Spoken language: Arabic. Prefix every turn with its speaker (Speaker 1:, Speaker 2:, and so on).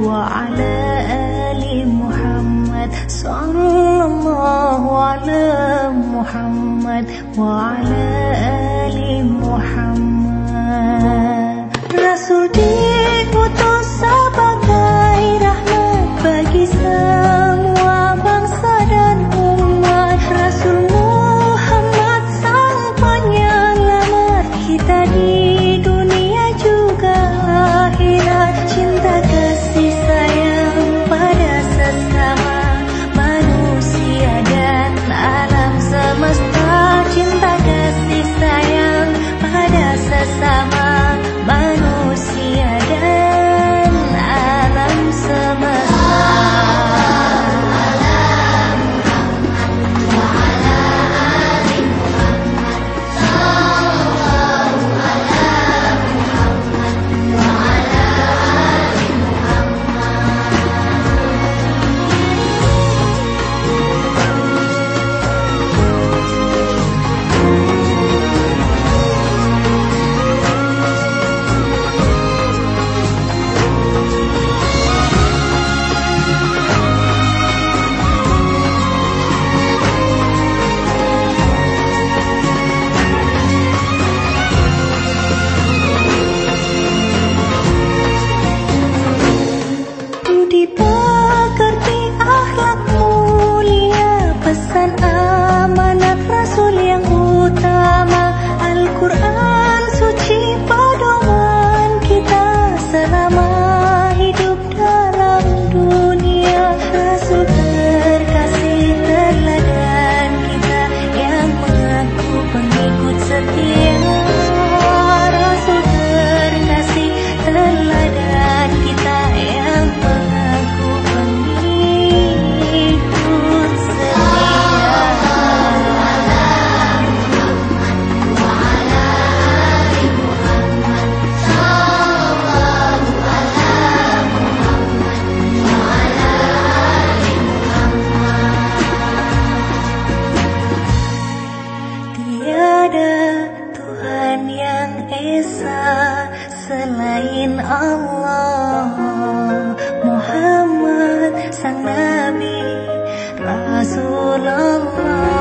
Speaker 1: وعلى آل محمد صلى الله على محمد وعلى آل Allah Muhammad sang Nabi Rasulullah.